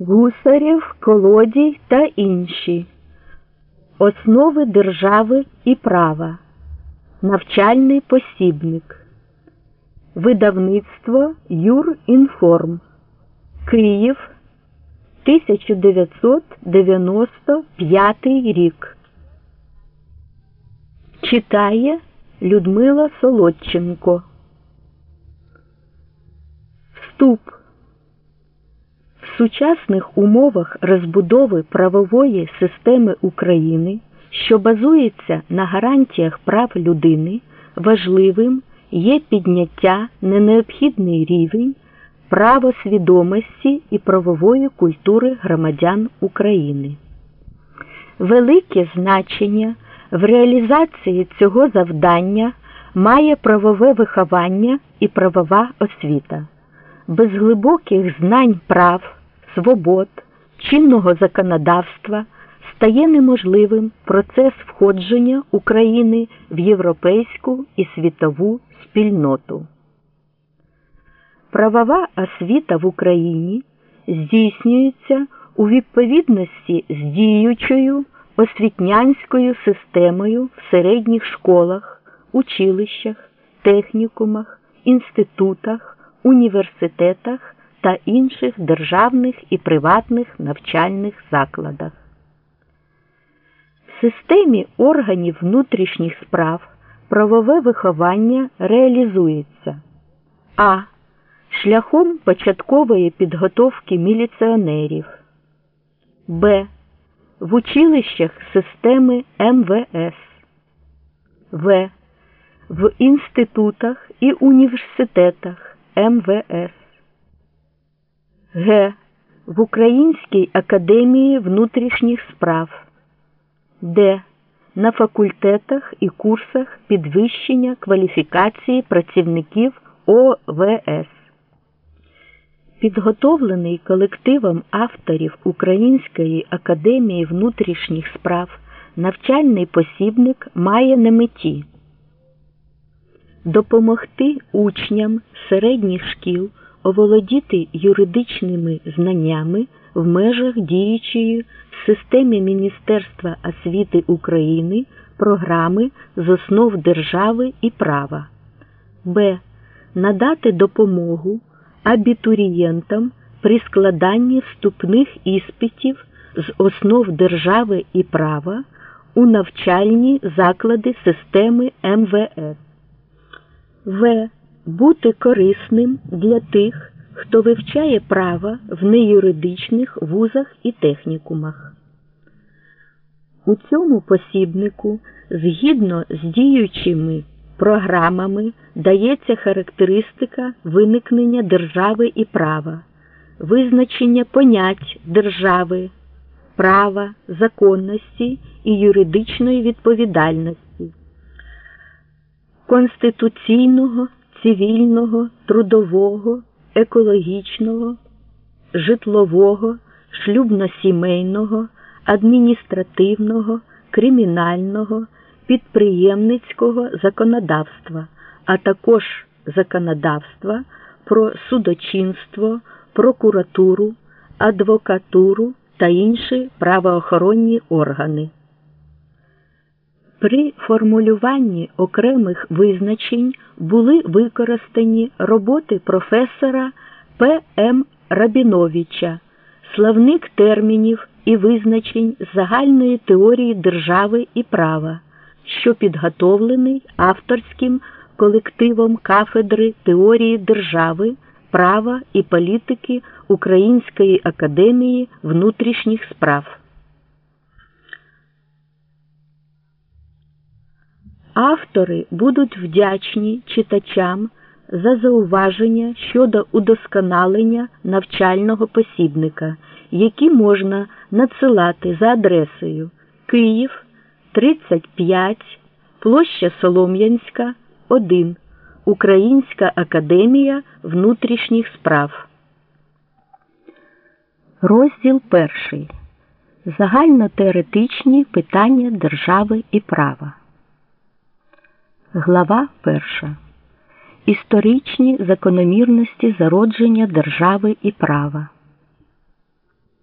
Гусарів, Колодій та інші. Основи держави і права. Навчальний посібник. Видавництво Юрінформ. Київ 1995 рік. Читає Людмила Солодченко. Вступ сучасних умовах розбудови правової системи України, що базується на гарантіях прав людини, важливим є підняття на необхідний рівень правосвідомості і правової культури громадян України. Велике значення в реалізації цього завдання має правове виховання і правова освіта. Без глибоких знань прав, свобод, чинного законодавства стає неможливим процес входження України в європейську і світову спільноту. Правова освіта в Україні здійснюється у відповідності з діючою освітнянською системою в середніх школах, училищах, технікумах, інститутах, університетах та інших державних і приватних навчальних закладах. В системі органів внутрішніх справ правове виховання реалізується а. Шляхом початкової підготовки міліціонерів, Б. В училищах системи МВС, В. В інститутах і університетах МВС, Г. В Українській академії внутрішніх справ, Д. На факультетах і курсах підвищення кваліфікації працівників ОВС. Підготовлений колективом авторів Української академії внутрішніх справ навчальний посібник має на меті допомогти учням середніх шкіл оволодіти юридичними знаннями в межах діючої в системі Міністерства освіти України програми з основ держави і права, Б. Надати допомогу абітурієнтам при складанні вступних іспитів з основ держави і права у навчальні заклади системи МВС. В. Бути корисним для тих, хто вивчає право в неюридичних вузах і технікумах. У цьому посібнику згідно з діючими програмами дається характеристика виникнення держави і права, визначення понять держави, права, законності і юридичної відповідальності, конституційного, цивільного, трудового, екологічного, житлового, шлюбно-сімейного, адміністративного, кримінального підприємницького законодавства, а також законодавства про судочинство, прокуратуру, адвокатуру та інші правоохоронні органи. При формулюванні окремих визначень були використані роботи професора П. М. Рабіновича, славник термінів і визначень загальної теорії держави і права що підготовлений авторським колективом кафедри теорії держави, права і політики Української академії внутрішніх справ. Автори будуть вдячні читачам за зауваження щодо удосконалення навчального посібника, які можна надсилати за адресою Київ 35, площа Солом'янська, 1, Українська академія внутрішніх справ. Розділ перший. Загальнотеоретичні питання держави і права. Глава перша. Історичні закономірності зародження держави і права.